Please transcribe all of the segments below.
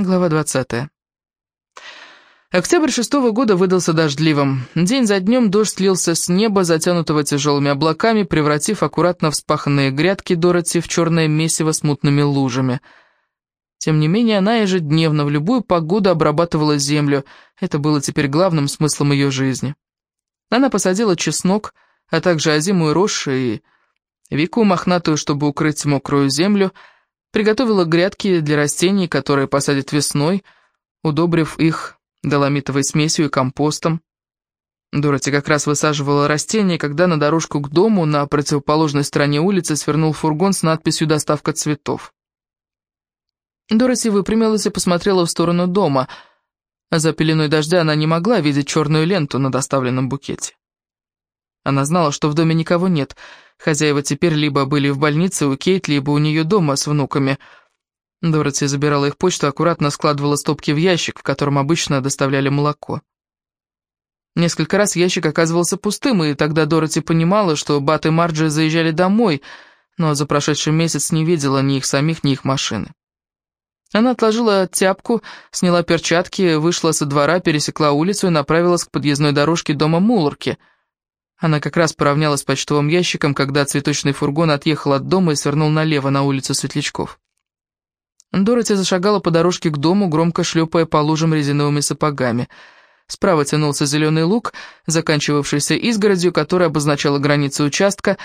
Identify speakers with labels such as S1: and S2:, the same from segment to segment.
S1: Глава 20. Октябрь шестого года выдался дождливым. День за днем дождь слился с неба, затянутого тяжелыми облаками, превратив аккуратно вспаханные грядки Дороти в черное месиво с мутными лужами. Тем не менее, она ежедневно в любую погоду обрабатывала землю. Это было теперь главным смыслом ее жизни. Она посадила чеснок, а также озимую рожь и вику мохнатую, чтобы укрыть мокрую землю, Приготовила грядки для растений, которые посадят весной, удобрив их доломитовой смесью и компостом. Дороти как раз высаживала растения, когда на дорожку к дому на противоположной стороне улицы свернул фургон с надписью «Доставка цветов». Дороти выпрямилась и посмотрела в сторону дома. За пеленой дождя она не могла видеть черную ленту на доставленном букете. Она знала, что в доме никого нет — Хозяева теперь либо были в больнице у Кейт, либо у нее дома с внуками. Дороти забирала их почту, аккуратно складывала стопки в ящик, в котором обычно доставляли молоко. Несколько раз ящик оказывался пустым, и тогда Дороти понимала, что Бат и Марджи заезжали домой, но за прошедший месяц не видела ни их самих, ни их машины. Она отложила тяпку, сняла перчатки, вышла со двора, пересекла улицу и направилась к подъездной дорожке дома Мулларки — она как раз поравнялась с почтовым ящиком, когда цветочный фургон отъехал от дома и свернул налево на улицу Светлячков. Дороти зашагала по дорожке к дому, громко шлепая по лужам резиновыми сапогами. Справа тянулся зеленый луг, заканчивавшийся изгородью, которая обозначала границу участка.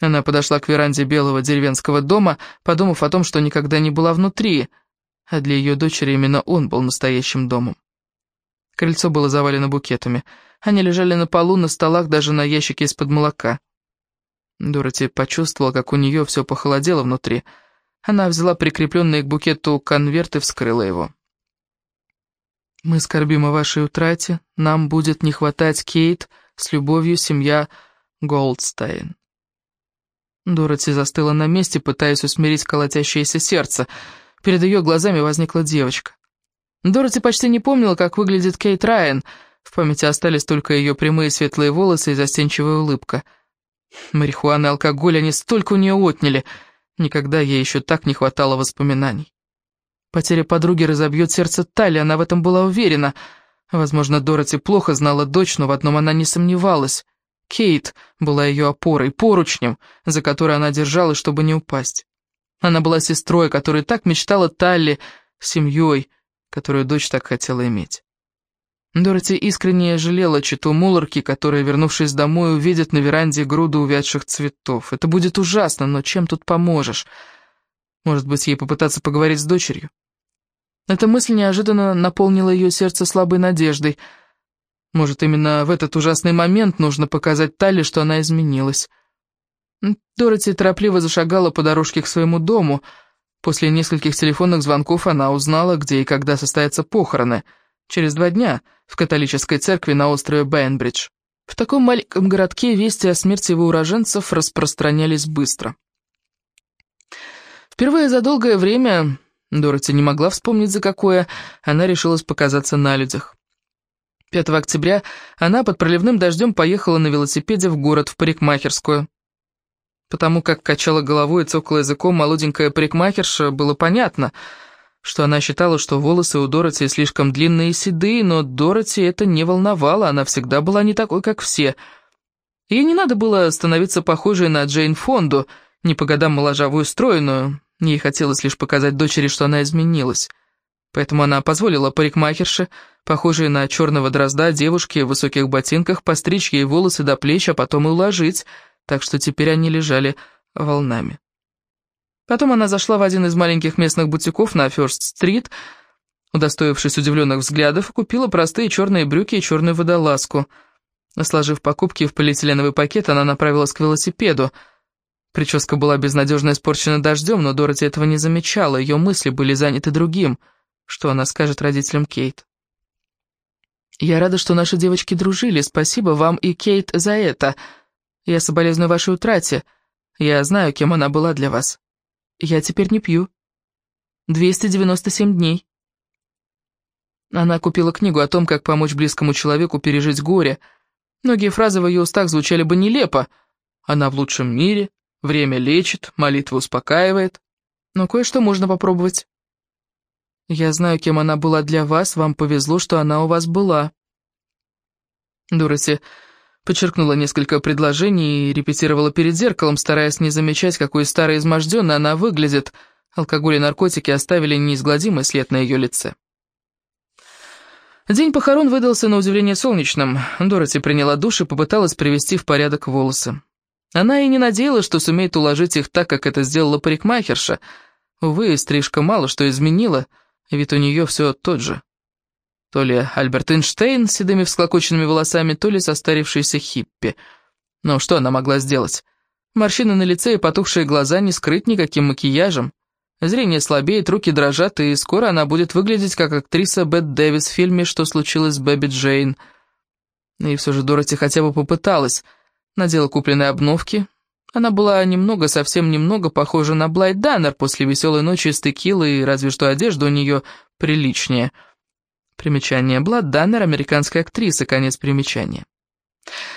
S1: Она подошла к веранде белого деревенского дома, подумав о том, что никогда не была внутри, а для ее дочери именно он был настоящим домом. Крыльцо было завалено букетами. Они лежали на полу, на столах, даже на ящике из-под молока. Дороти почувствовала, как у нее все похолодело внутри. Она взяла прикрепленный к букету конверт и вскрыла его. «Мы скорбим о вашей утрате. Нам будет не хватать Кейт. С любовью, семья Голдстейн». Дороти застыла на месте, пытаясь усмирить колотящееся сердце. Перед ее глазами возникла девочка. Дороти почти не помнила, как выглядит Кейт Райан. В памяти остались только ее прямые светлые волосы и застенчивая улыбка. Марихуана и алкоголь, они столько у нее отняли. Никогда ей еще так не хватало воспоминаний. Потеря подруги разобьет сердце Тали, она в этом была уверена. Возможно, Дороти плохо знала дочь, но в одном она не сомневалась. Кейт была ее опорой, поручнем, за которой она держалась, чтобы не упасть. Она была сестрой, которая так мечтала Талли, семьей, которую дочь так хотела иметь. Дороти искренне жалела читу Мулларки, которая, вернувшись домой, увидит на веранде груду увядших цветов. Это будет ужасно, но чем тут поможешь? Может быть, ей попытаться поговорить с дочерью? Эта мысль неожиданно наполнила ее сердце слабой надеждой. Может, именно в этот ужасный момент нужно показать Талли, что она изменилась. Дороти торопливо зашагала по дорожке к своему дому — После нескольких телефонных звонков она узнала, где и когда состоятся похороны. Через два дня в католической церкви на острове Бэйнбридж. В таком маленьком городке вести о смерти его уроженцев распространялись быстро. Впервые за долгое время, Дороти не могла вспомнить за какое, она решилась показаться на людях. 5 октября она под проливным дождем поехала на велосипеде в город, в парикмахерскую. Потому как качала головой и цокала языком молоденькая парикмахерша, было понятно, что она считала, что волосы у Дороти слишком длинные и седые, но Дороти это не волновало, она всегда была не такой, как все. Ей не надо было становиться похожей на Джейн Фонду, не по годам моложавую стройную, ей хотелось лишь показать дочери, что она изменилась. Поэтому она позволила парикмахерше, похожей на черного дрозда, девушке в высоких ботинках, постричь ей волосы до плеч, а потом и уложить — так что теперь они лежали волнами. Потом она зашла в один из маленьких местных бутиков на Фёрст-стрит, удостоившись удивленных взглядов, купила простые черные брюки и черную водолазку. Сложив покупки в полиэтиленовый пакет, она направилась к велосипеду. Прическа была безнадежно испорчена дождем, но Дороти этого не замечала, ее мысли были заняты другим. Что она скажет родителям Кейт? «Я рада, что наши девочки дружили. Спасибо вам и Кейт за это», я соболезную вашей утрате. Я знаю, кем она была для вас. Я теперь не пью. 297 дней. Она купила книгу о том, как помочь близкому человеку пережить горе. Многие фразы в ее устах звучали бы нелепо. Она в лучшем мире, время лечит, молитва успокаивает. Но кое-что можно попробовать. Я знаю, кем она была для вас, вам повезло, что она у вас была». Дороти подчеркнула несколько предложений и репетировала перед зеркалом, стараясь не замечать, какой старой изможденной она выглядит. Алкоголь и наркотики оставили неизгладимый след на ее лице. День похорон выдался на удивление солнечным. Дороти приняла душ и попыталась привести в порядок волосы. Она и не надеялась, что сумеет уложить их так, как это сделала парикмахерша. Увы, стрижка мало что изменила, вид у нее все тот же. То ли Альберт Эйнштейн с седыми всклокоченными волосами, то ли состарившийся хиппи. Но что она могла сделать? Морщины на лице и потухшие глаза не скрыть никаким макияжем. Зрение слабеет, руки дрожат, и скоро она будет выглядеть как актриса Бет Дэвис в фильме «Что случилось с Бэби Джейн». И все же Дороти хотя бы попыталась. Надела купленные обновки. Она была немного, совсем немного похожа на Блайт Даннер после веселой ночи с текилой, разве что одежда у нее приличнее — Примечание. Блад Даннер, американская актриса, конец примечания.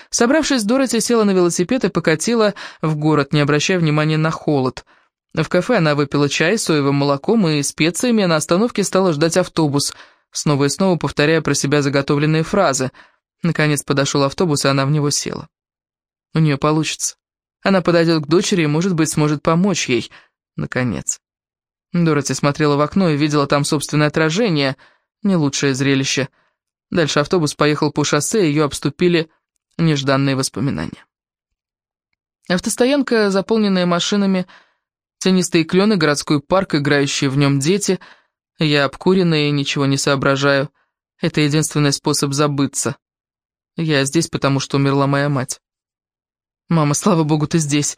S1: Собравшись, Дороти села на велосипед и покатила в город, не обращая внимания на холод. В кафе она выпила чай с соевым молоком и специями, а на остановке стала ждать автобус, снова и снова повторяя про себя заготовленные фразы. Наконец подошел автобус, и она в него села. У нее получится. Она подойдет к дочери и, может быть, сможет помочь ей. Наконец. Дороти смотрела в окно и видела там собственное отражение — не лучшее зрелище. Дальше автобус поехал по шоссе, ее обступили нежданные воспоминания. Автостоянка, заполненная машинами, тенистые клены, городской парк, играющие в нем дети. Я обкуренная и ничего не соображаю. Это единственный способ забыться. Я здесь, потому что умерла моя мать. Мама, слава богу, ты здесь.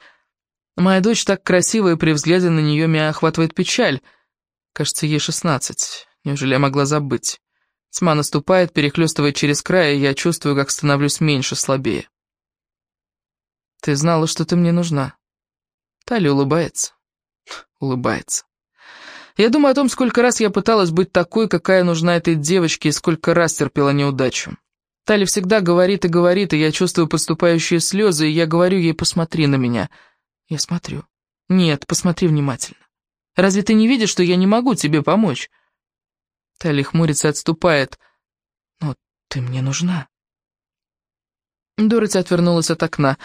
S1: Моя дочь так красивая, и при взгляде на нее меня охватывает печаль. Кажется, ей шестнадцать. Неужели я могла забыть? Тьма наступает, перехлестывает через край, и я чувствую, как становлюсь меньше, слабее. Ты знала, что ты мне нужна. Тали улыбается. Улыбается. Я думаю о том, сколько раз я пыталась быть такой, какая нужна этой девочке, и сколько раз терпела неудачу. Тали всегда говорит и говорит, и я чувствую подступающие слезы, и я говорю ей, посмотри на меня. Я смотрю. Нет, посмотри внимательно. Разве ты не видишь, что я не могу тебе помочь? Талли хмурится отступает. «Но ты мне нужна». Дороти отвернулась от окна.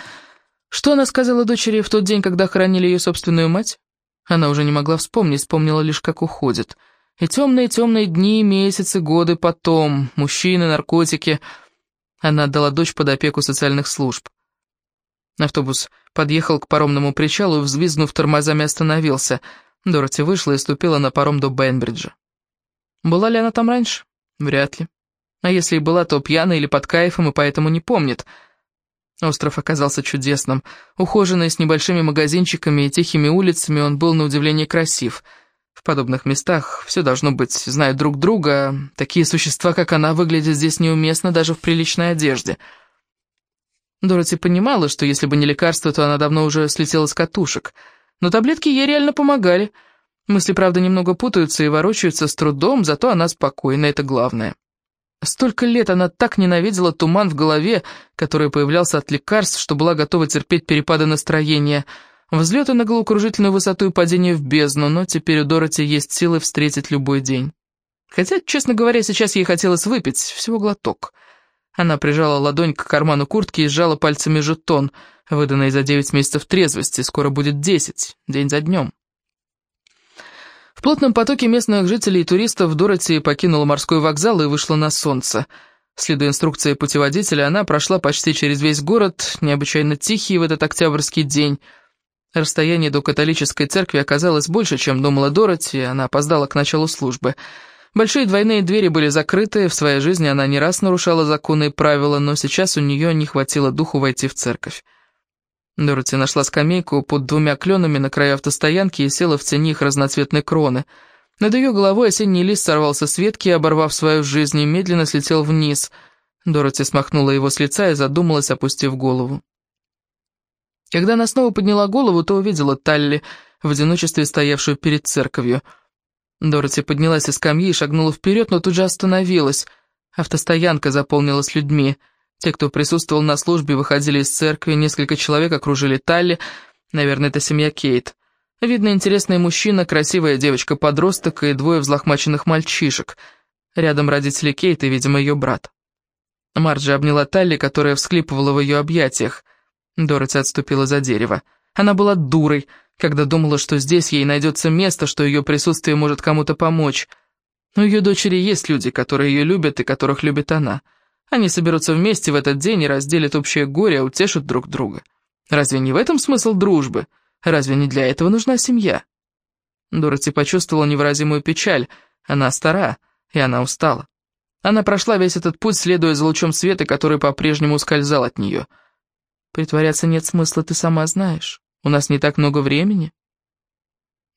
S1: Что она сказала дочери в тот день, когда хоронили ее собственную мать? Она уже не могла вспомнить, вспомнила лишь, как уходит. И темные-темные дни, месяцы, годы потом, мужчины, наркотики. Она отдала дочь под опеку социальных служб. Автобус подъехал к паромному причалу и, взвизгнув тормозами, остановился. Дороти вышла и ступила на паром до Бенбриджа. Была ли она там раньше? Вряд ли. А если и была, то пьяная или под кайфом, и поэтому не помнит. Остров оказался чудесным. Ухоженный, с небольшими магазинчиками и тихими улицами, он был на удивление красив. В подобных местах все должно быть, знают друг друга. Такие существа, как она, выглядят здесь неуместно даже в приличной одежде. Дороти понимала, что если бы не лекарство, то она давно уже слетела с катушек. Но таблетки ей реально помогали — Мысли, правда, немного путаются и ворочаются с трудом, зато она спокойна, это главное. Столько лет она так ненавидела туман в голове, который появлялся от лекарств, что была готова терпеть перепады настроения, взлеты на головокружительную высоту и падение в бездну, но теперь у Дороти есть силы встретить любой день. Хотя, честно говоря, сейчас ей хотелось выпить, всего глоток. Она прижала ладонь к карману куртки и сжала пальцами жетон, выданный за девять месяцев трезвости, скоро будет десять, день за днем. Плотном потоке местных жителей и туристов Дороти покинула морской вокзал и вышла на солнце. Следуя инструкции путеводителя, она прошла почти через весь город, необычайно тихий в этот октябрьский день. Расстояние до католической церкви оказалось больше, чем думала Дороти, она опоздала к началу службы. Большие двойные двери были закрыты, в своей жизни она не раз нарушала законы и правила, но сейчас у нее не хватило духу войти в церковь. Дороти нашла скамейку под двумя кленами на краю автостоянки и села в тени их разноцветной кроны. Над ее головой осенний лист сорвался с ветки, оборвав свою жизнь, и медленно слетел вниз. Дороти смахнула его с лица и задумалась, опустив голову. Когда она снова подняла голову, то увидела Талли, в одиночестве стоявшую перед церковью. Дороти поднялась из скамьи и шагнула вперед, но тут же остановилась. Автостоянка заполнилась людьми — те, кто присутствовал на службе, выходили из церкви, несколько человек окружили Талли, наверное, это семья Кейт. Видно, интересный мужчина, красивая девочка-подросток и двое взлохмаченных мальчишек. Рядом родители Кейт и, видимо, ее брат. Марджи обняла Талли, которая всхлипывала в ее объятиях. Дороти отступила за дерево. Она была дурой, когда думала, что здесь ей найдется место, что ее присутствие может кому-то помочь. У ее дочери есть люди, которые ее любят и которых любит она. Они соберутся вместе в этот день и разделят общее горе, утешат друг друга. Разве не в этом смысл дружбы? Разве не для этого нужна семья? Дороти почувствовала невыразимую печаль. Она стара, и она устала. Она прошла весь этот путь, следуя за лучом света, который по-прежнему ускользал от нее. Притворяться нет смысла, ты сама знаешь. У нас не так много времени.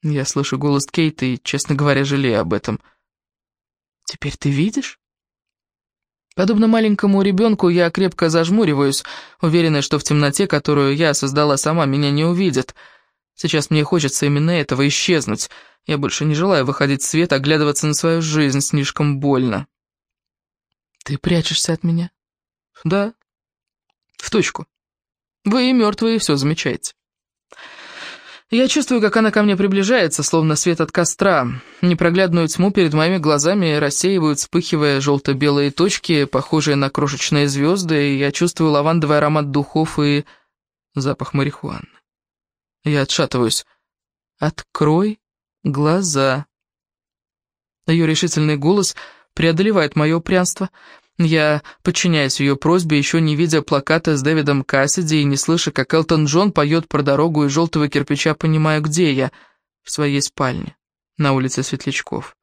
S1: Я слышу голос Кейта и, честно говоря, жалею об этом. Теперь ты видишь? Подобно маленькому ребенку, я крепко зажмуриваюсь, уверенная, что в темноте, которую я создала сама, меня не увидят. Сейчас мне хочется именно этого, исчезнуть. Я больше не желаю выходить в свет, оглядываться на свою жизнь, слишком больно. Ты прячешься от меня? Да. В точку. Вы и мертвые все замечаете. Я чувствую, как она ко мне приближается, словно свет от костра. Непроглядную тьму перед моими глазами рассеивают, вспыхивая желто-белые точки, похожие на крошечные звезды, и я чувствую лавандовый аромат духов и запах марихуаны. Я отшатываюсь. «Открой глаза». Ее решительный голос преодолевает мое упрямство — я подчиняюсь ее просьбе, еще не видя плаката с Дэвидом Кассиди и не слыша, как Элтон Джон поет про дорогу из желтого кирпича, понимаю, где я, в своей спальне, на улице Светлячков.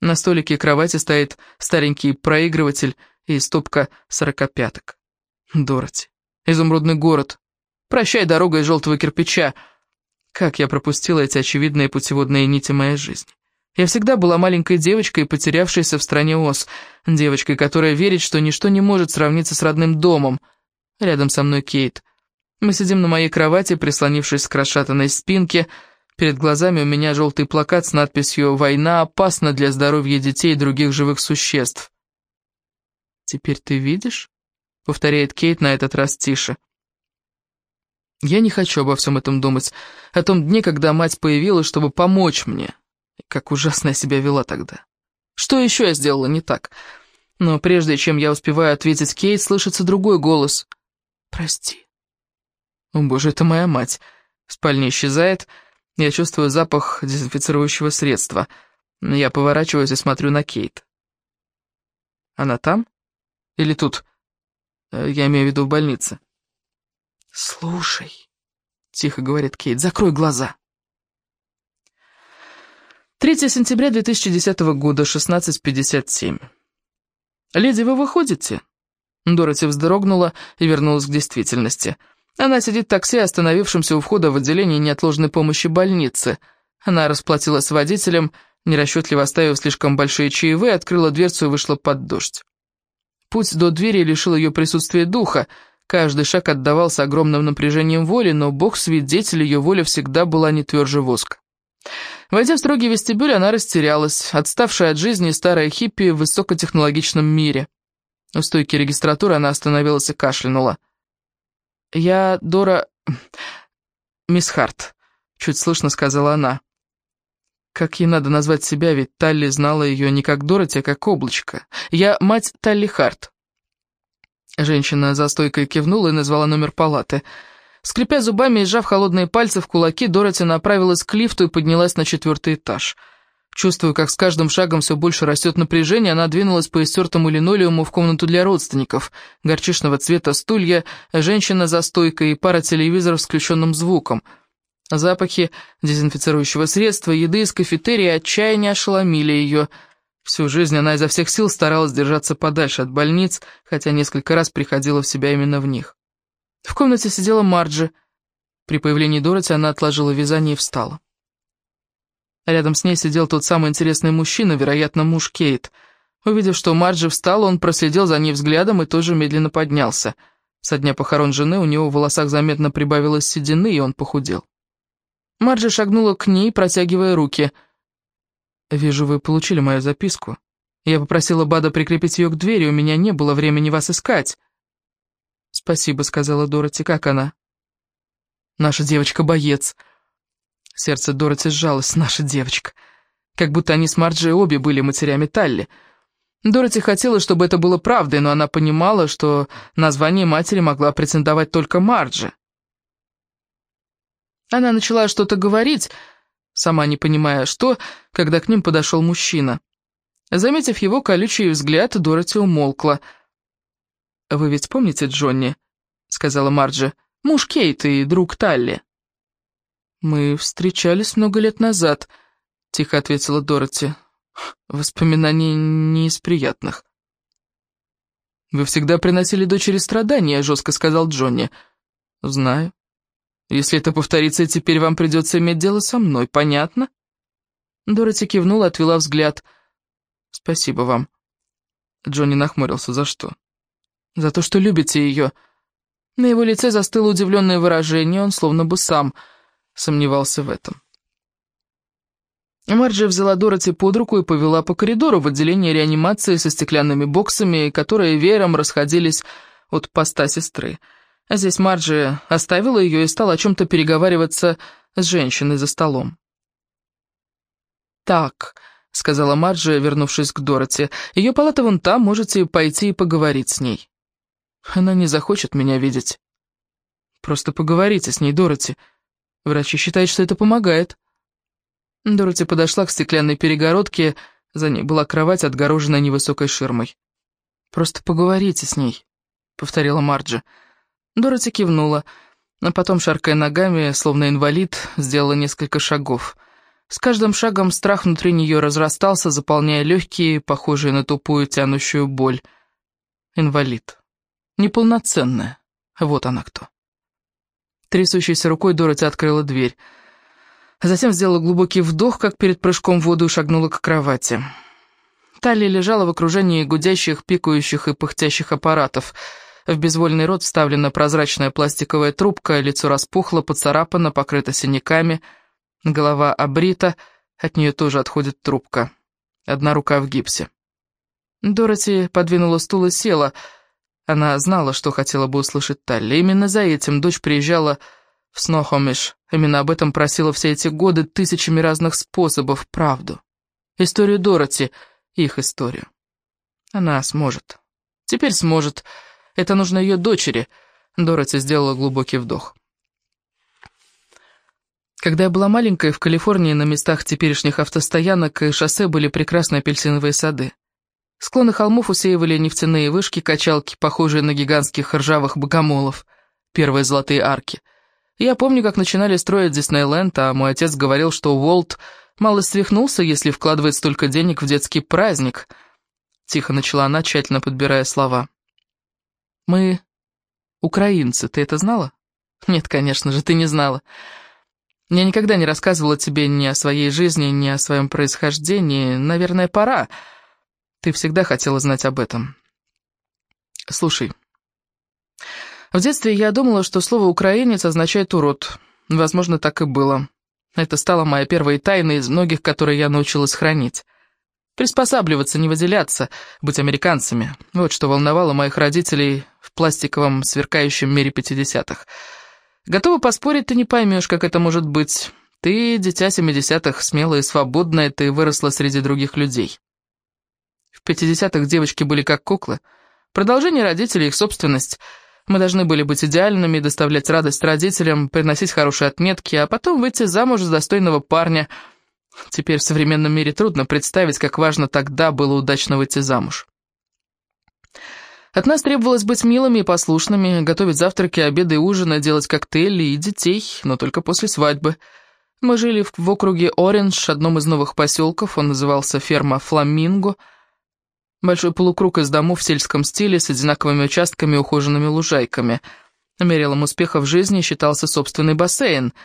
S1: На столике кровати стоит старенький проигрыватель и стопка сорокопяток. Дороти. Изумрудный город. Прощай, дорога из желтого кирпича. Как я пропустила эти очевидные путеводные нити моей жизни. Я всегда была маленькой девочкой, потерявшейся в стране Оз, девочкой, которая верит, что ничто не может сравниться с родным домом. Рядом со мной Кейт. Мы сидим на моей кровати, прислонившись к расшатанной спинке. Перед глазами у меня желтый плакат с надписью «Война опасна для здоровья детей и других живых существ». «Теперь ты видишь?» — повторяет Кейт на этот раз тише. Я не хочу обо всем этом думать, о том дне, когда мать появилась, чтобы помочь мне, как ужасно я себя вела тогда. Что еще я сделала не так? Но прежде чем я успеваю ответить Кейт, слышится другой голос. «Прости». О боже, это моя мать. В спальне исчезает. Я чувствую запах дезинфицирующего средства. Я поворачиваюсь и смотрю на Кейт. Она там? Или тут? Э, я имею в виду в больнице. «Слушай», — тихо говорит Кейт, — «закрой глаза». 3 сентября 2010 года, 16.57. «Леди, вы выходите?» Дороти вздрогнула и вернулась к действительности. Она сидит в такси, остановившемся у входа в отделение неотложной помощи больницы. Она расплатилась с водителем, нерасчетливо оставив слишком большие чаевые, открыла дверцу и вышла под дождь. Путь до двери лишил ее присутствия духа, каждый шаг отдавался огромным напряжением воли, но бог-свидетель, ее воля всегда была не тверже воска. Войдя в строгий вестибюль, она растерялась, отставшая от жизни старая хиппи в высокотехнологичном мире. У стойки регистратуры она остановилась и кашлянула. «Я Дора... мисс Харт», — чуть слышно сказала она. Как ей надо назвать себя, ведь Талли знала ее не как Дороти, а как облачко. «Я мать Талли Харт». Женщина за стойкой кивнула и назвала номер палаты — Скрипя зубами и сжав холодные пальцы в кулаки, Дороти направилась к лифту и поднялась на четвертый этаж. Чувствуя, как с каждым шагом все больше растет напряжение, она двинулась по истертому линолеуму в комнату для родственников. Горчичного цвета стулья, женщина за стойкой и пара телевизоров с включенным звуком. Запахи дезинфицирующего средства, еды из кафетерия отчаяние ошеломили ее. Всю жизнь она изо всех сил старалась держаться подальше от больниц, хотя несколько раз приходила в себя именно в них. В комнате сидела Марджи. При появлении Дороти она отложила вязание и встала. Рядом с ней сидел тот самый интересный мужчина, вероятно, муж Кейт. Увидев, что Марджи встала, он проследил за ней взглядом и тоже медленно поднялся. Со дня похорон жены у него в волосах заметно прибавилось седины, и он похудел. Марджи шагнула к ней, протягивая руки. «Вижу, вы получили мою записку. Я попросила Бада прикрепить ее к двери, у меня не было времени вас искать». «Спасибо», — сказала Дороти. «Как она?» «Наша девочка-боец». Сердце Дороти сжалось, наша девочка. Как будто они с Марджи обе были матерями Талли. Дороти хотела, чтобы это было правдой, но она понимала, что название матери могла претендовать только Марджи. Она начала что-то говорить, сама не понимая что, когда к ним подошел мужчина. Заметив его колючий взгляд, Дороти умолкла. «Вы ведь помните Джонни?» — сказала Марджи. «Муж Кейт и друг Талли». «Мы встречались много лет назад», — тихо ответила Дороти. «Воспоминания не из приятных». «Вы всегда приносили дочери страдания», — жестко сказал Джонни. «Знаю. Если это повторится, теперь вам придется иметь дело со мной, понятно?» Дороти кивнула, отвела взгляд. «Спасибо вам». Джонни нахмурился. «За что?» «За то, что любите ее». На его лице застыло удивленное выражение, он словно бы сам сомневался в этом. Марджи взяла Дороти под руку и повела по коридору в отделение реанимации со стеклянными боксами, которые веером расходились от поста сестры. А здесь Марджи оставила ее и стала о чем-то переговариваться с женщиной за столом. «Так», — сказала Марджи, вернувшись к Дороти, — «ее палата вон там, можете пойти и поговорить с ней». «Она не захочет меня видеть». «Просто поговорите с ней, Дороти. Врачи считают, что это помогает». Дороти подошла к стеклянной перегородке, за ней была кровать, отгороженная невысокой ширмой. «Просто поговорите с ней», — повторила Марджи. Дороти кивнула, а потом, шаркая ногами, словно инвалид, сделала несколько шагов. С каждым шагом страх внутри нее разрастался, заполняя легкие, похожие на тупую тянущую боль. Инвалид. Неполноценная. Вот она кто. Трясущейся рукой Дороти открыла дверь. Затем сделала глубокий вдох, как перед прыжком в воду, и шагнула к кровати. Талия лежала в окружении гудящих, пикающих и пыхтящих аппаратов — в безвольный рот вставлена прозрачная пластиковая трубка, лицо распухло, поцарапано, покрыто синяками, голова обрита, от нее тоже отходит трубка. Одна рука в гипсе. Дороти подвинула стул и села. Она знала, что хотела бы услышать Талли. Именно за этим дочь приезжала в Снохомиш. Именно об этом просила все эти годы тысячами разных способов правду. Историю Дороти, их историю. Она сможет. Теперь сможет. Это нужно ее дочери». Дороти сделала глубокий вдох. Когда я была маленькой, в Калифорнии на местах теперешних автостоянок и шоссе были прекрасные апельсиновые сады. Склоны холмов усеивали нефтяные вышки, качалки, похожие на гигантских ржавых богомолов, первые золотые арки. Я помню, как начинали строить Диснейленд, а мой отец говорил, что Уолт мало свихнулся, если вкладывает столько денег в детский праздник. Тихо начала она, тщательно подбирая слова. Мы украинцы, ты это знала? Нет, конечно же, ты не знала. Я никогда не рассказывала тебе ни о своей жизни, ни о своем происхождении. Наверное, пора. Ты всегда хотела знать об этом. Слушай, в детстве я думала, что слово «украинец» означает «урод». Возможно, так и было. Это стало моей первой тайной из многих, которые я научилась хранить. Приспосабливаться, не выделяться, быть американцами. Вот что волновало моих родителей в пластиковом сверкающем мире пятидесятых. Готова поспорить, ты не поймешь, как это может быть. Ты, дитя семидесятых, смелая и свободная, ты выросла среди других людей. В пятидесятых девочки были как куклы. Продолжение родителей, их собственность. Мы должны были быть идеальными, доставлять радость родителям, приносить хорошие отметки, а потом выйти замуж за достойного парня — Теперь в современном мире трудно представить, как важно тогда было удачно выйти замуж. От нас требовалось быть милыми и послушными, готовить завтраки, обеды и ужины, делать коктейли и детей, но только после свадьбы. Мы жили в, в округе Ориндж, одном из новых поселков, он назывался ферма Фламинго. Большой полукруг из домов в сельском стиле с одинаковыми участками и ухоженными лужайками. Мерилом успеха в жизни считался собственный бассейн —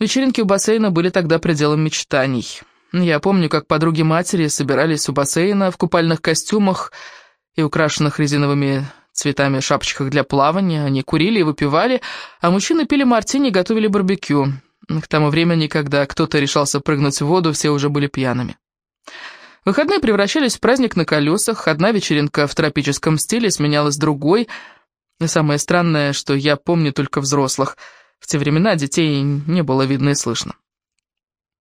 S1: Вечеринки у бассейна были тогда пределом мечтаний. Я помню, как подруги матери собирались у бассейна в купальных костюмах и украшенных резиновыми цветами шапочках для плавания. Они курили и выпивали, а мужчины пили мартини и готовили барбекю. К тому времени, когда кто-то решался прыгнуть в воду, все уже были пьяными. Выходные превращались в праздник на колесах, одна вечеринка в тропическом стиле сменялась другой. И самое странное, что я помню только взрослых — в те времена детей не было видно и слышно.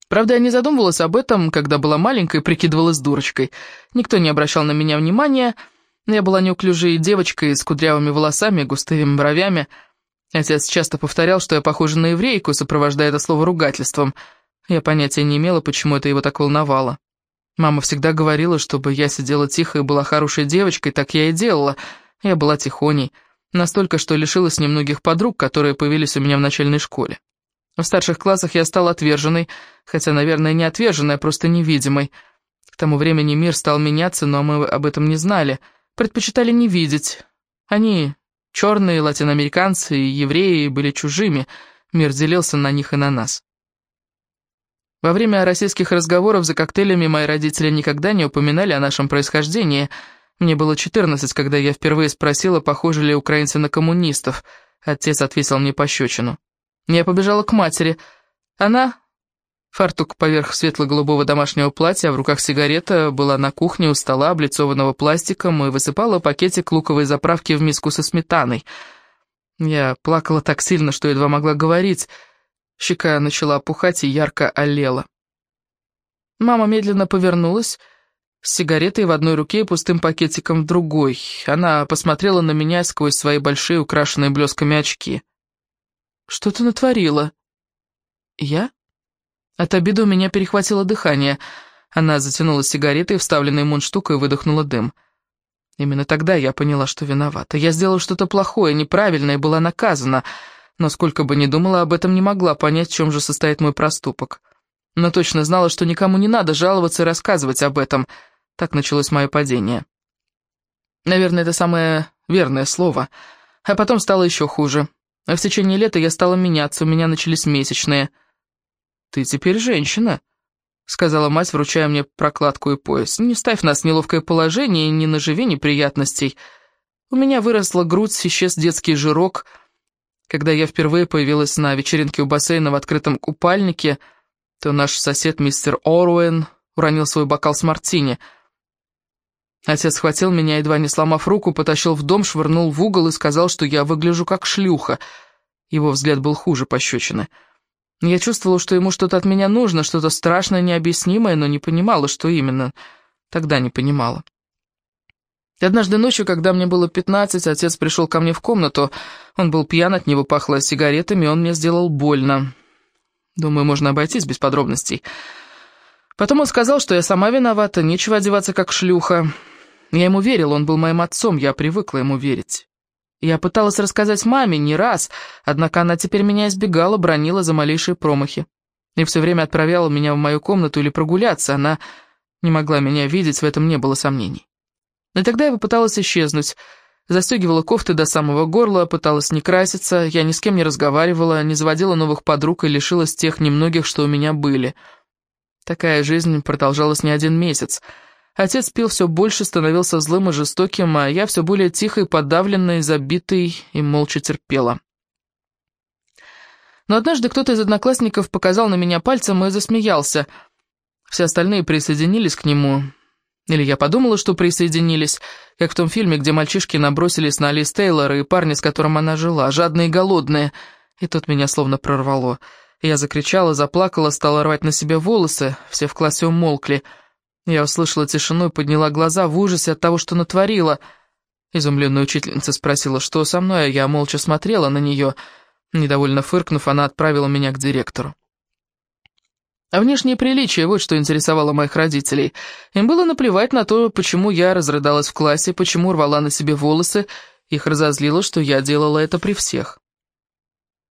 S1: Правда, я не задумывалась об этом, когда была маленькой прикидывалась дурочкой. Никто не обращал на меня внимания. Я была неуклюжей девочкой с кудрявыми волосами и густыми бровями. Отец часто повторял, что я похожа на еврейку, сопровождая это слово ругательством. Я понятия не имела, почему это его так волновало. Мама всегда говорила, чтобы я сидела тихо и была хорошей девочкой, так я и делала. Я была тихоней. Настолько, что лишилась немногих подруг, которые появились у меня в начальной школе. В старших классах я стала отверженной, хотя, наверное, не отверженной, а просто невидимой. К тому времени мир стал меняться, но мы об этом не знали. Предпочитали не видеть. Они, черные, латиноамериканцы и евреи, были чужими. Мир делился на них и на нас. Во время российских разговоров за коктейлями мои родители никогда не упоминали о нашем происхождении. Мне было 14, когда я впервые спросила, похожи ли украинцы на коммунистов. Отец ответил мне пощечину. Я побежала к матери. Она, фартук поверх светло-голубого домашнего платья, в руках сигарета, была на кухне у стола, облицованного пластиком, и высыпала пакетик луковой заправки в миску со сметаной. Я плакала так сильно, что едва могла говорить. Щека начала опухать и ярко олела. Мама медленно повернулась, с сигаретой в одной руке и пустым пакетиком в другой. Она посмотрела на меня сквозь свои большие, украшенные блесками очки. «Что ты натворила?» «Я?» От обиды у меня перехватило дыхание. Она затянула сигаретой, вставленной мундштукой, выдохнула дым. Именно тогда я поняла, что виновата. Я сделала что-то плохое, неправильное была наказана. Но сколько бы ни думала об этом, не могла понять, в чем же состоит мой проступок. Но точно знала, что никому не надо жаловаться и рассказывать об этом. Так началось мое падение. Наверное, это самое верное слово. А потом стало еще хуже. А в течение лета я стала меняться, у меня начались месячные. «Ты теперь женщина», — сказала мать, вручая мне прокладку и пояс. «Не ставь нас в неловкое положение и не наживи неприятностей. У меня выросла грудь, исчез детский жирок. Когда я впервые появилась на вечеринке у бассейна в открытом купальнике, то наш сосед мистер Оруэн уронил свой бокал с мартини — Отец схватил меня, едва не сломав руку, потащил в дом, швырнул в угол и сказал, что я выгляжу как шлюха. Его взгляд был хуже пощечины. Я чувствовала, что ему что-то от меня нужно, что-то страшное, необъяснимое, но не понимала, что именно. Тогда не понимала. Однажды ночью, когда мне было пятнадцать, отец пришел ко мне в комнату. Он был пьян, от него пахло сигаретами, он мне сделал больно. Думаю, можно обойтись без подробностей. Потом он сказал, что я сама виновата, нечего одеваться как шлюха. Я ему верила, он был моим отцом, я привыкла ему верить. Я пыталась рассказать маме не раз, однако она теперь меня избегала, бронила за малейшие промахи. И все время отправляла меня в мою комнату или прогуляться, она не могла меня видеть, в этом не было сомнений. И тогда я попыталась исчезнуть, застегивала кофты до самого горла, пыталась не краситься, я ни с кем не разговаривала, не заводила новых подруг и лишилась тех немногих, что у меня были. Такая жизнь продолжалась не один месяц — Отец пил все больше, становился злым и жестоким, а я все более тихой, подавленной, забитой и молча терпела. Но однажды кто-то из одноклассников показал на меня пальцем и засмеялся. Все остальные присоединились к нему. Или я подумала, что присоединились, как в том фильме, где мальчишки набросились на Алис Тейлор и парня, с которым она жила, жадные и голодные. И тут меня словно прорвало. Я закричала, заплакала, стала рвать на себе волосы, все в классе умолкли — я услышала тишину и подняла глаза в ужасе от того, что натворила. Изумленная учительница спросила, что со мной, а я молча смотрела на нее. Недовольно фыркнув, она отправила меня к директору. А внешнее приличие, вот что интересовало моих родителей. Им было наплевать на то, почему я разрыдалась в классе, почему рвала на себе волосы. Их разозлило, что я делала это при всех.